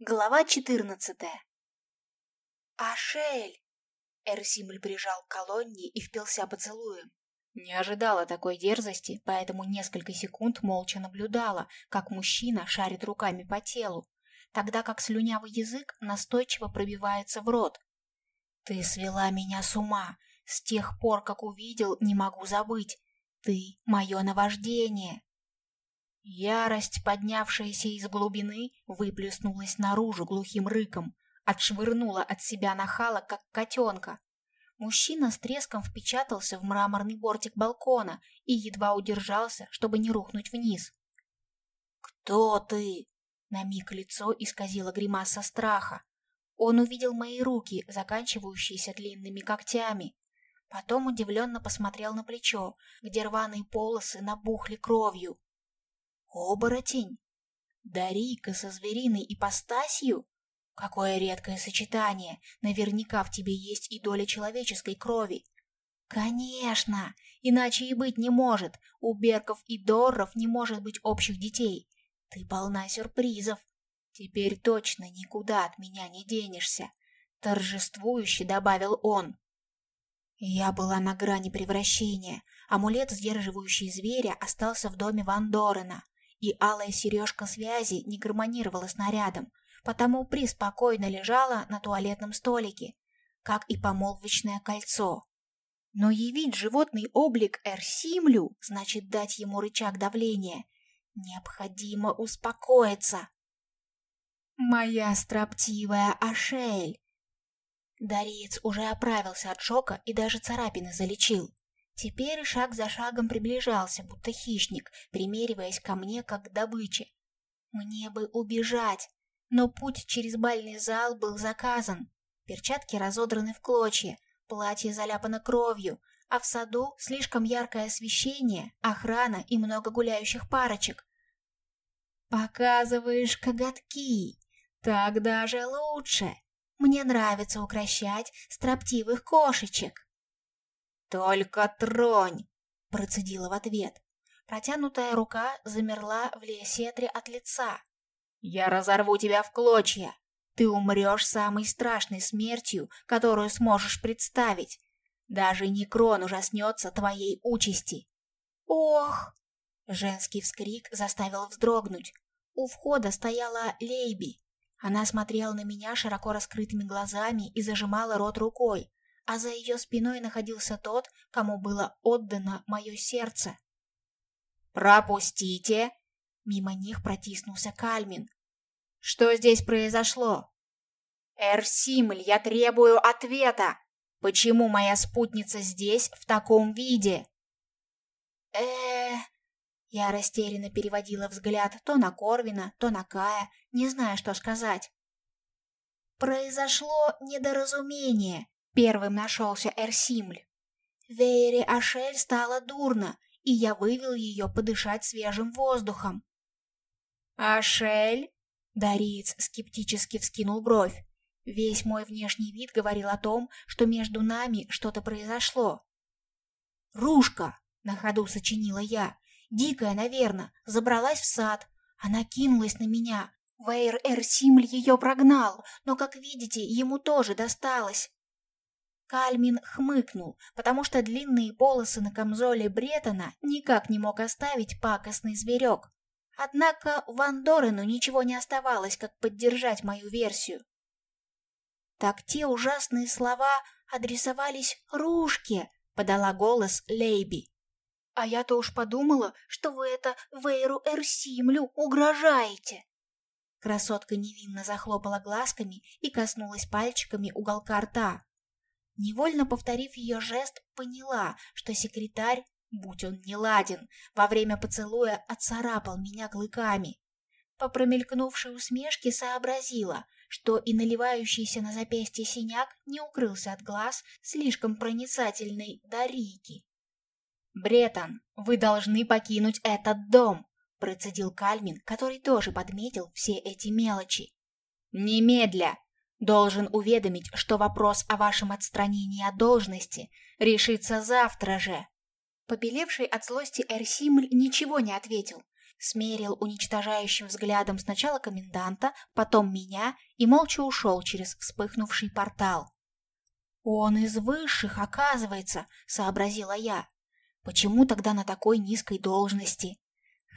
Глава четырнадцатая. «Ашель!» Эрсимль прижал к колонне и впился поцелуем. Не ожидала такой дерзости, поэтому несколько секунд молча наблюдала, как мужчина шарит руками по телу, тогда как слюнявый язык настойчиво пробивается в рот. «Ты свела меня с ума! С тех пор, как увидел, не могу забыть! Ты — мое наваждение!» Ярость, поднявшаяся из глубины, выплеснулась наружу глухим рыком, отшвырнула от себя нахала, как котенка. Мужчина с треском впечатался в мраморный бортик балкона и едва удержался, чтобы не рухнуть вниз. «Кто ты?» На миг лицо исказило гримаса страха. Он увидел мои руки, заканчивающиеся длинными когтями. Потом удивленно посмотрел на плечо, где рваные полосы набухли кровью. Оборотень? Дарийка со звериной ипостасью? Какое редкое сочетание! Наверняка в тебе есть и доля человеческой крови. Конечно! Иначе и быть не может. У Берков и Дорров не может быть общих детей. Ты полна сюрпризов. Теперь точно никуда от меня не денешься. Торжествующе добавил он. Я была на грани превращения. Амулет, сдерживающий зверя, остался в доме Ван Дорена и алая сережка связи не гармонировала с нарядом, потому преспокойно лежала на туалетном столике, как и помолвочное кольцо. Но явить животный облик Эрсимлю значит дать ему рычаг давления. Необходимо успокоиться. Моя строптивая Ашель. Дариец уже оправился от шока и даже царапины залечил. Теперь шаг за шагом приближался, будто хищник, примериваясь ко мне как к добыче. Мне бы убежать, но путь через бальный зал был заказан. Перчатки разодраны в клочья, платье заляпано кровью, а в саду слишком яркое освещение, охрана и много гуляющих парочек. «Показываешь коготки, так даже лучше. Мне нравится укращать строптивых кошечек». «Только тронь!» — процедила в ответ. Протянутая рука замерла в лесетре от лица. «Я разорву тебя в клочья! Ты умрешь самой страшной смертью, которую сможешь представить. Даже Некрон ужаснется твоей участи!» «Ох!» Женский вскрик заставил вздрогнуть. У входа стояла Лейби. Она смотрела на меня широко раскрытыми глазами и зажимала рот рукой, а за ее спиной находился тот, кому было отдано мое сердце. «Пропустите!» Мимо них протиснулся Кальмин. «Что здесь произошло?» «Эрсимль, я требую ответа! Почему моя спутница здесь в таком виде?» э Я растерянно переводила взгляд то на Корвина, то на Кая, не зная, что сказать. «Произошло недоразумение. Первым нашелся Эрсимль. Вейре Ашель стало дурно, и я вывел ее подышать свежим воздухом. «Ашель?» — Дариец скептически вскинул бровь. Весь мой внешний вид говорил о том, что между нами что-то произошло. «Рушка!» — на ходу сочинила я. «Дикая, наверное, забралась в сад. Она кинулась на меня. Вейр Эрсимль ее прогнал, но, как видите, ему тоже досталось. Кальмин хмыкнул, потому что длинные полосы на камзоле Бретона никак не мог оставить пакостный зверек. Однако Ван Дорену ничего не оставалось, как поддержать мою версию. «Так те ужасные слова адресовались Рушке», — подала голос Лейби. «А я-то уж подумала, что вы это Вейру Эрсимлю угрожаете». Красотка невинно захлопала глазками и коснулась пальчиками уголка рта. Невольно повторив ее жест, поняла, что секретарь, будь он неладен, во время поцелуя отцарапал меня клыками. По промелькнувшей усмешке сообразила, что и наливающийся на запястье синяк не укрылся от глаз слишком проницательной Дарики. «Бретон, вы должны покинуть этот дом!» процедил Кальмин, который тоже подметил все эти мелочи. «Немедля! Должен уведомить, что вопрос о вашем отстранении от должности решится завтра же. Побелевший от злости Эрсимль ничего не ответил. смерил уничтожающим взглядом сначала коменданта, потом меня и молча ушел через вспыхнувший портал. «Он из высших, оказывается», — сообразила я. «Почему тогда на такой низкой должности?»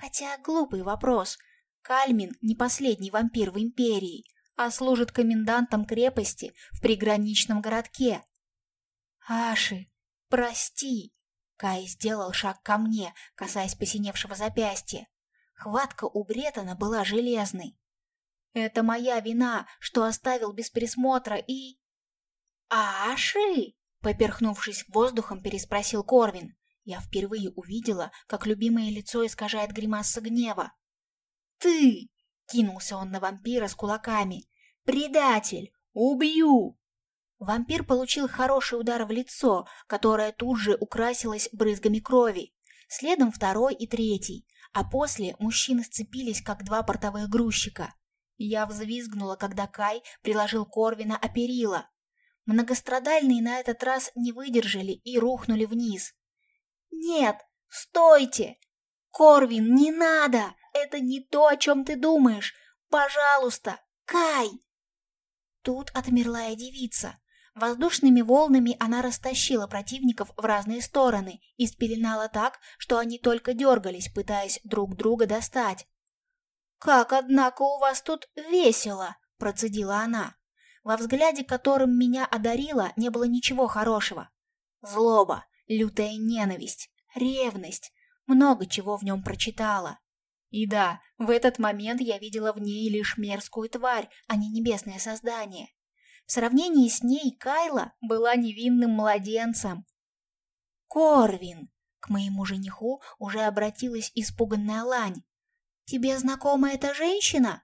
Хотя глупый вопрос. Кальмин не последний вампир в Империи, а служит комендантом крепости в приграничном городке. «Аши, прости!» Кай сделал шаг ко мне, касаясь посиневшего запястья. Хватка у Бретона была железной. «Это моя вина, что оставил без присмотра и...» «Аши?» — поперхнувшись воздухом, переспросил Корвин. Я впервые увидела, как любимое лицо искажает гримаса гнева. «Ты!» — кинулся он на вампира с кулаками. «Предатель! Убью!» Вампир получил хороший удар в лицо, которое тут же украсилось брызгами крови. Следом второй и третий, а после мужчины сцепились, как два портовых грузчика. Я взвизгнула, когда Кай приложил Корвина о перила. Многострадальные на этот раз не выдержали и рухнули вниз. «Нет, стойте! Корвин, не надо! Это не то, о чем ты думаешь! Пожалуйста, Кай!» Тут отмерла и девица. Воздушными волнами она растащила противников в разные стороны и спеленала так, что они только дергались, пытаясь друг друга достать. «Как, однако, у вас тут весело!» – процедила она. Во взгляде, которым меня одарила, не было ничего хорошего. Злоба, лютая ненависть, ревность, много чего в нем прочитала. И да, в этот момент я видела в ней лишь мерзкую тварь, а не небесное создание. В сравнении с ней Кайла была невинным младенцем. «Корвин!» — к моему жениху уже обратилась испуганная лань. «Тебе знакома эта женщина?»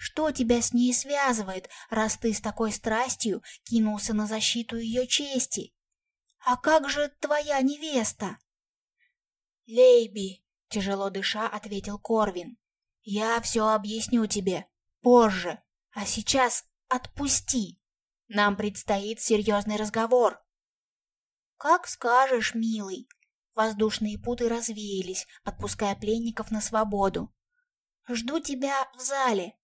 Что тебя с ней связывает, раз ты с такой страстью кинулся на защиту ее чести? А как же твоя невеста? Лейби, тяжело дыша, ответил Корвин. Я все объясню тебе позже, а сейчас отпусти. Нам предстоит серьезный разговор. Как скажешь, милый. Воздушные путы развеялись, отпуская пленников на свободу. Жду тебя в зале.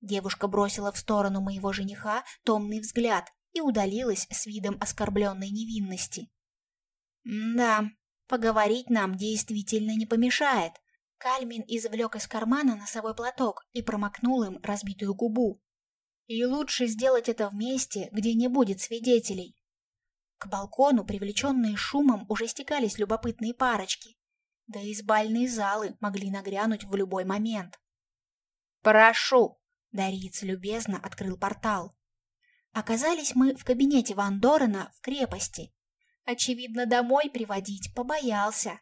Девушка бросила в сторону моего жениха томный взгляд и удалилась с видом оскорбленной невинности. «Да, поговорить нам действительно не помешает». Кальмин извлек из кармана носовой платок и промокнул им разбитую губу. «И лучше сделать это в месте, где не будет свидетелей». К балкону, привлеченные шумом, уже стекались любопытные парочки. Да и из бальные залы могли нагрянуть в любой момент. «Прошу!» Дариец любезно открыл портал. Оказались мы в кабинете Ван Дорена в крепости. Очевидно, домой приводить побоялся.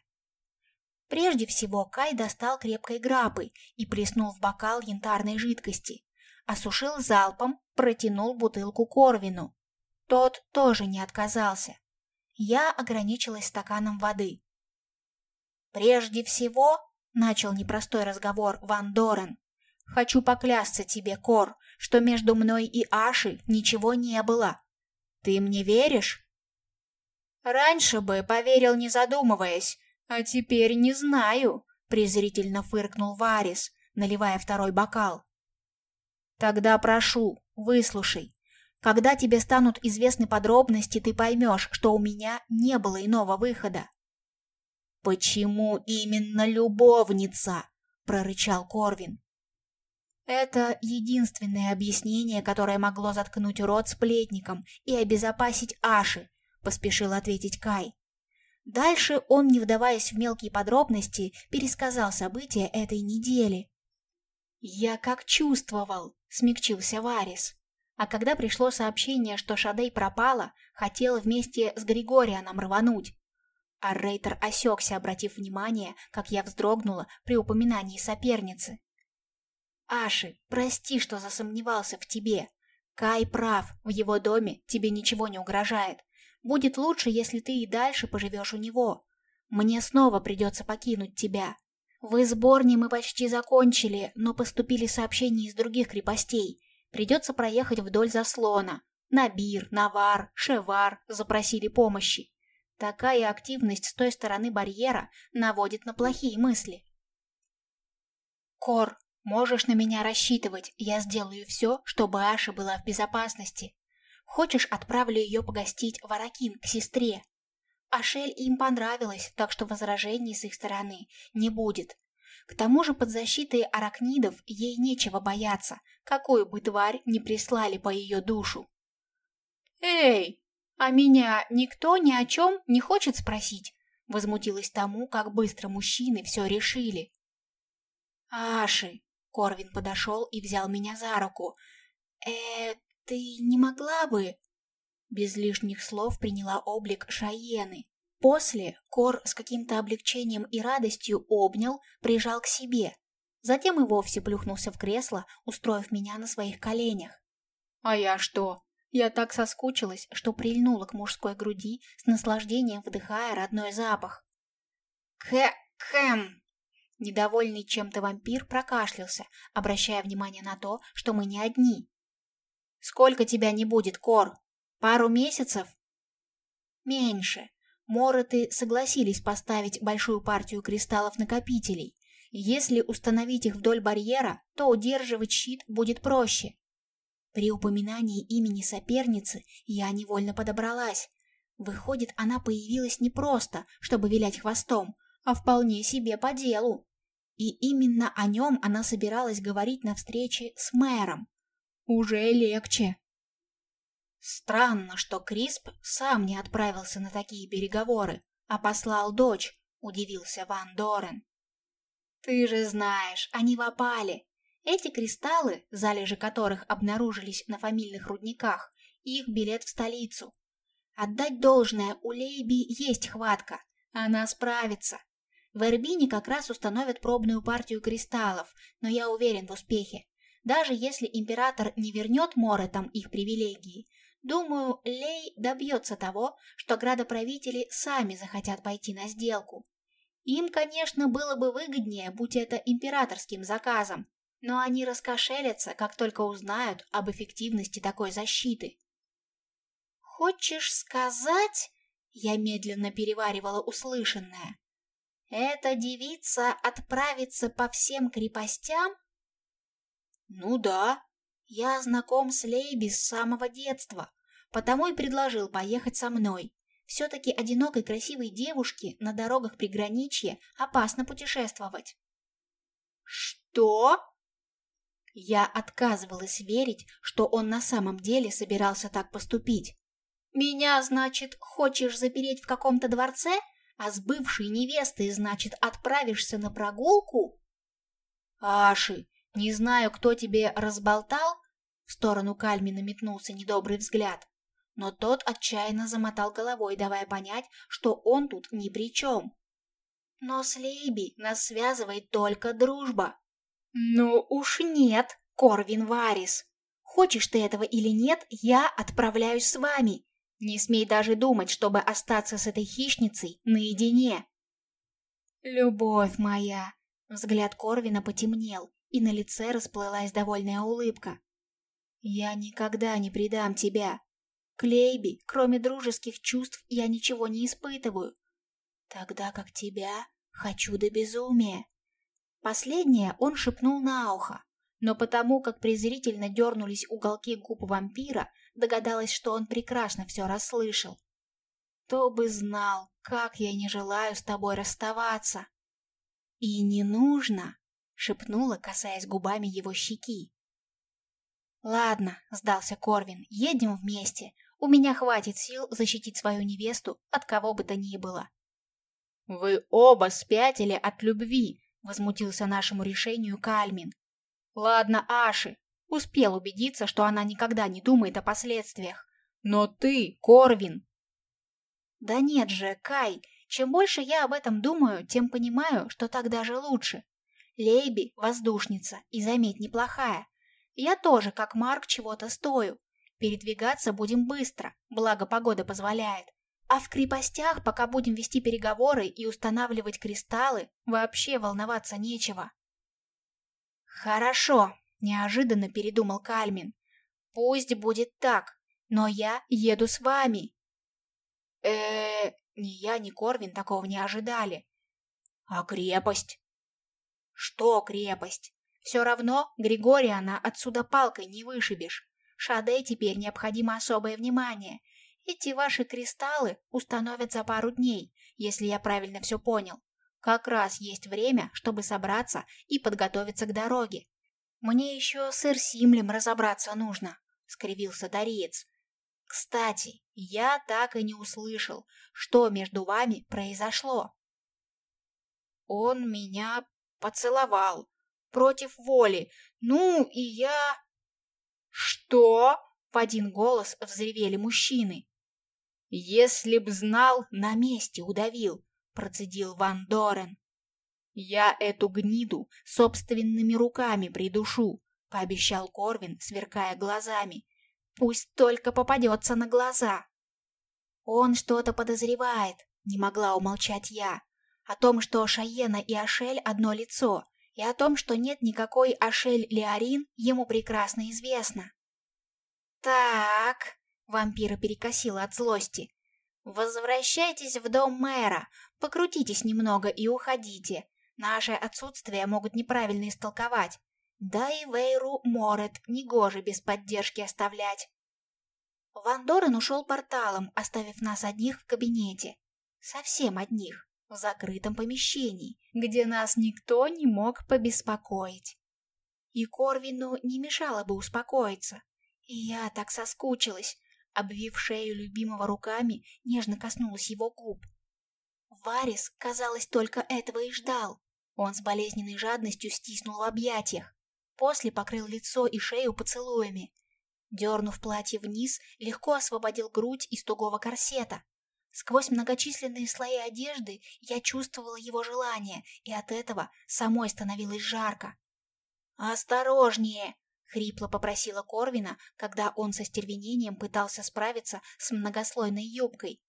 Прежде всего Кай достал крепкой грабы и плеснул в бокал янтарной жидкости. Осушил залпом, протянул бутылку Корвину. Тот тоже не отказался. Я ограничилась стаканом воды. «Прежде всего», — начал непростой разговор Ван Дорен, Хочу поклясться тебе, Кор, что между мной и Ашей ничего не было. Ты мне веришь? Раньше бы поверил, не задумываясь, а теперь не знаю, презрительно фыркнул Варис, наливая второй бокал. Тогда прошу, выслушай. Когда тебе станут известны подробности, ты поймешь, что у меня не было иного выхода. Почему именно любовница? прорычал Корвин. Это единственное объяснение, которое могло заткнуть рот сплетникам и обезопасить Аши, поспешил ответить Кай. Дальше он, не вдаваясь в мелкие подробности, пересказал события этой недели. «Я как чувствовал», — смягчился Варис. А когда пришло сообщение, что Шадей пропала, хотел вместе с Григорианом рвануть. А Рейтер осекся, обратив внимание, как я вздрогнула при упоминании соперницы. Аши, прости, что засомневался в тебе. Кай прав, в его доме тебе ничего не угрожает. Будет лучше, если ты и дальше поживешь у него. Мне снова придется покинуть тебя. В Изборне мы почти закончили, но поступили сообщения из других крепостей. Придется проехать вдоль заслона. Набир, Навар, Шевар запросили помощи. Такая активность с той стороны барьера наводит на плохие мысли. Кор, можешь на меня рассчитывать, я сделаю все, чтобы Аша была в безопасности. Хочешь, отправлю ее погостить в Аракин к сестре? Ашель им понравилось, так что возражений с их стороны не будет. К тому же под защитой аракнидов ей нечего бояться, какую бы тварь не прислали по ее душу. «Эй, а меня никто ни о чем не хочет спросить?» Возмутилась тому, как быстро мужчины все решили. «Аши!» — Корвин подошел и взял меня за руку. «Э, ты не могла бы...» Без лишних слов приняла облик Шаены. После Кор с каким-то облегчением и радостью обнял, прижал к себе. Затем и вовсе плюхнулся в кресло, устроив меня на своих коленях. А я что? Я так соскучилась, что прильнула к мужской груди, с наслаждением вдыхая родной запах. Кэ-кэм! Недовольный чем-то вампир прокашлялся, обращая внимание на то, что мы не одни. «Сколько тебя не будет, Кор? Пару месяцев?» «Меньше. Мороты согласились поставить большую партию кристаллов-накопителей. Если установить их вдоль барьера, то удерживать щит будет проще. При упоминании имени соперницы я невольно подобралась. Выходит, она появилась не просто, чтобы вилять хвостом, а вполне себе по делу. И именно о нем она собиралась говорить на встрече с мэром. Уже легче. Странно, что Крисп сам не отправился на такие переговоры, а послал дочь, удивился Ван Дорен. Ты же знаешь, они в опале. Эти кристаллы, залежи которых обнаружились на фамильных рудниках, их билет в столицу. Отдать должное, у Лейби есть хватка, она справится. В Эрбине как раз установят пробную партию кристаллов, но я уверен в успехе. Даже если император не вернет Моретам их привилегии, думаю, Лей добьется того, что градоправители сами захотят пойти на сделку. Им, конечно, было бы выгоднее, будь это императорским заказом, но они раскошелятся, как только узнают об эффективности такой защиты. «Хочешь сказать...» — я медленно переваривала услышанное. «Эта девица отправится по всем крепостям?» «Ну да, я знаком с Лейби с самого детства, потому и предложил поехать со мной. Все-таки одинокой красивой девушке на дорогах приграничья опасно путешествовать». «Что?» Я отказывалась верить, что он на самом деле собирался так поступить. «Меня, значит, хочешь запереть в каком-то дворце, а с бывшей невестой, значит, отправишься на прогулку?» «Аши, не знаю, кто тебе разболтал?» В сторону Кальмина метнулся недобрый взгляд. Но тот отчаянно замотал головой, давая понять, что он тут ни при чем. «Но с Лейби нас связывает только дружба», «Ну уж нет, Корвин Варис. Хочешь ты этого или нет, я отправляюсь с вами. Не смей даже думать, чтобы остаться с этой хищницей наедине». «Любовь моя!» Взгляд Корвина потемнел, и на лице расплылась довольная улыбка. «Я никогда не предам тебя. Клейби, кроме дружеских чувств, я ничего не испытываю. Тогда как тебя хочу до безумия. Последнее он шепнул на ухо, но потому как презрительно дернулись уголки губ вампира, догадалась, что он прекрасно все расслышал. «Кто бы знал, как я не желаю с тобой расставаться!» «И не нужно!» — шепнула, касаясь губами его щеки. «Ладно», — сдался Корвин, — «едем вместе. У меня хватит сил защитить свою невесту от кого бы то ни было». «Вы оба спятили от любви», Возмутился нашему решению Кальмин. Ладно, Аши, успел убедиться, что она никогда не думает о последствиях. Но ты, Корвин... Да нет же, Кай, чем больше я об этом думаю, тем понимаю, что так даже лучше. Лейби — воздушница, и, заметь, неплохая. Я тоже, как Марк, чего-то стою. Передвигаться будем быстро, благо погода позволяет. А в крепостях, пока будем вести переговоры и устанавливать кристаллы, вообще волноваться нечего. Хорошо, неожиданно передумал Кальмин. Пусть будет так, но я еду с вами. э, ни я, ни Корвин такого не ожидали. А крепость? Что крепость? Все равно Григориана отсюда палкой не вышибешь. Шаде теперь необходимо особое внимание. Эти ваши кристаллы установят за пару дней, если я правильно все понял. Как раз есть время, чтобы собраться и подготовиться к дороге. Мне еще с Ирсимлем разобраться нужно, — скривился Дариец. Кстати, я так и не услышал, что между вами произошло. Он меня поцеловал, против воли, ну и я... Что? В один голос взревели мужчины. Если б знал, на месте удавил, процедил Ван Дорен. Я эту гниду собственными руками придушу, пообещал Корвин, сверкая глазами. Пусть только попадется на глаза. Он что-то подозревает, не могла умолчать я. О том, что Шаена и Ашель одно лицо, и о том, что нет никакой Ашель Леорин, ему прекрасно известно. «Так...» — вампира перекосила от злости. «Возвращайтесь в дом мэра, покрутитесь немного и уходите. Наше отсутствие могут неправильно истолковать. Да и Вейру Морет негоже без поддержки оставлять». Ван Дорен ушел порталом, оставив нас одних в кабинете. Совсем одних в закрытом помещении, где нас никто не мог побеспокоить. И Корвину не мешало бы успокоиться. И я так соскучилась, обвив шею любимого руками, нежно коснулась его губ. Варис, казалось, только этого и ждал. Он с болезненной жадностью стиснул в объятиях, после покрыл лицо и шею поцелуями. Дернув платье вниз, легко освободил грудь из тугого корсета, Сквозь многочисленные слои одежды я чувствовала его желание, и от этого самой становилось жарко. «Осторожнее!» — хрипло попросила Корвина, когда он со стервенением пытался справиться с многослойной юбкой.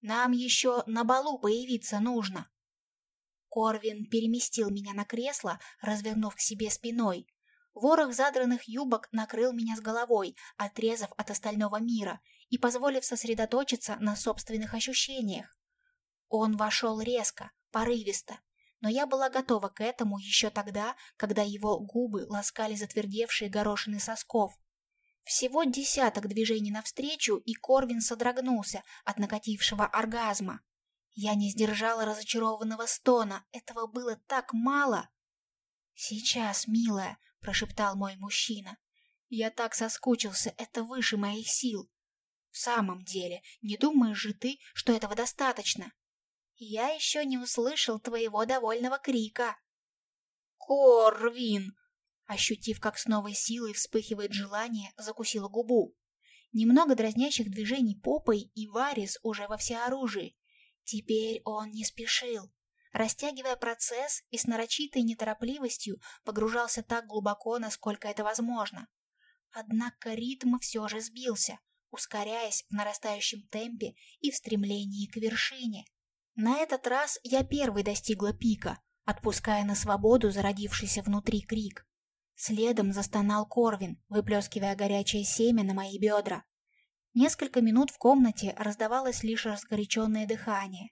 «Нам еще на балу появиться нужно!» Корвин переместил меня на кресло, развернув к себе спиной. Ворох задранных юбок накрыл меня с головой, отрезав от остального мира, и позволив сосредоточиться на собственных ощущениях. Он вошел резко, порывисто, но я была готова к этому еще тогда, когда его губы ласкали затвердевшие горошины сосков. Всего десяток движений навстречу, и Корвин содрогнулся от накатившего оргазма. Я не сдержала разочарованного стона, этого было так мало. «Сейчас, милая», — прошептал мой мужчина. «Я так соскучился, это выше моих сил. В самом деле, не думаешь же ты, что этого достаточно? Я еще не услышал твоего довольного крика. Корвин! Ощутив, как с новой силой вспыхивает желание, закусила губу. Немного дразнящих движений попой, и Варис уже во всеоружии. Теперь он не спешил. Растягивая процесс и с нарочитой неторопливостью погружался так глубоко, насколько это возможно. Однако ритм все же сбился, ускоряясь в нарастающем темпе и в стремлении к вершине. На этот раз я первый достигла пика, отпуская на свободу зародившийся внутри крик. Следом застонал Корвин, выплескивая горячее семя на мои бедра. Несколько минут в комнате раздавалось лишь разгоряченное дыхание.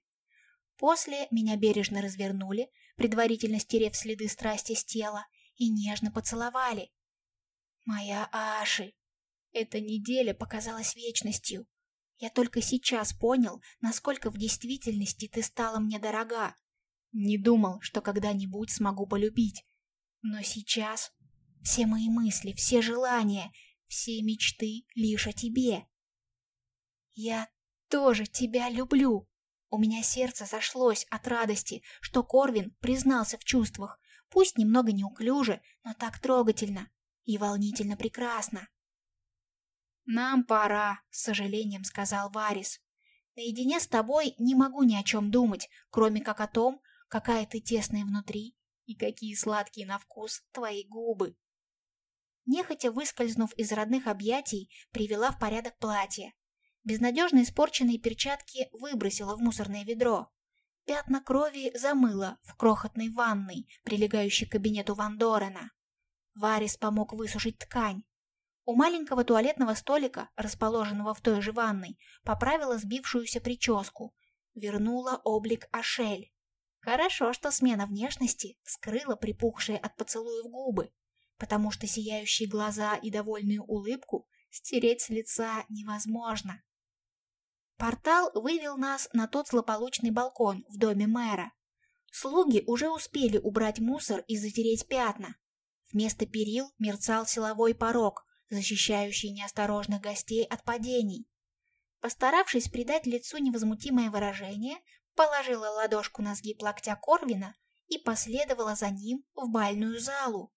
После меня бережно развернули, предварительно стерев следы страсти с тела, и нежно поцеловали. «Моя Аши!» Эта неделя показалась вечностью. Я только сейчас понял, насколько в действительности ты стала мне дорога. Не думал, что когда-нибудь смогу полюбить. Но сейчас все мои мысли, все желания, все мечты лишь о тебе. Я тоже тебя люблю. У меня сердце зашлось от радости, что Корвин признался в чувствах, пусть немного неуклюже, но так трогательно и волнительно прекрасно. «Нам пора», — с сожалением сказал Варис. «Наедине с тобой не могу ни о чем думать, кроме как о том, какая ты тесная внутри и какие сладкие на вкус твои губы». Нехотя выскользнув из родных объятий, привела в порядок платье. Безнадежно испорченные перчатки выбросила в мусорное ведро. Пятна крови замыла в крохотной ванной, прилегающей к кабинету Ван Дорена. Варис помог высушить ткань, у маленького туалетного столика, расположенного в той же ванной, поправила сбившуюся прическу, вернула облик Ашель. Хорошо, что смена внешности скрыла припухшие от поцелуев губы, потому что сияющие глаза и довольную улыбку стереть с лица невозможно. Портал вывел нас на тот злополучный балкон в доме мэра. Слуги уже успели убрать мусор и затереть пятна. Вместо перил мерцал силовой порог, защищающий неосторожных гостей от падений. Постаравшись придать лицу невозмутимое выражение, положила ладошку на сгиб локтя Корвина и последовала за ним в бальную залу.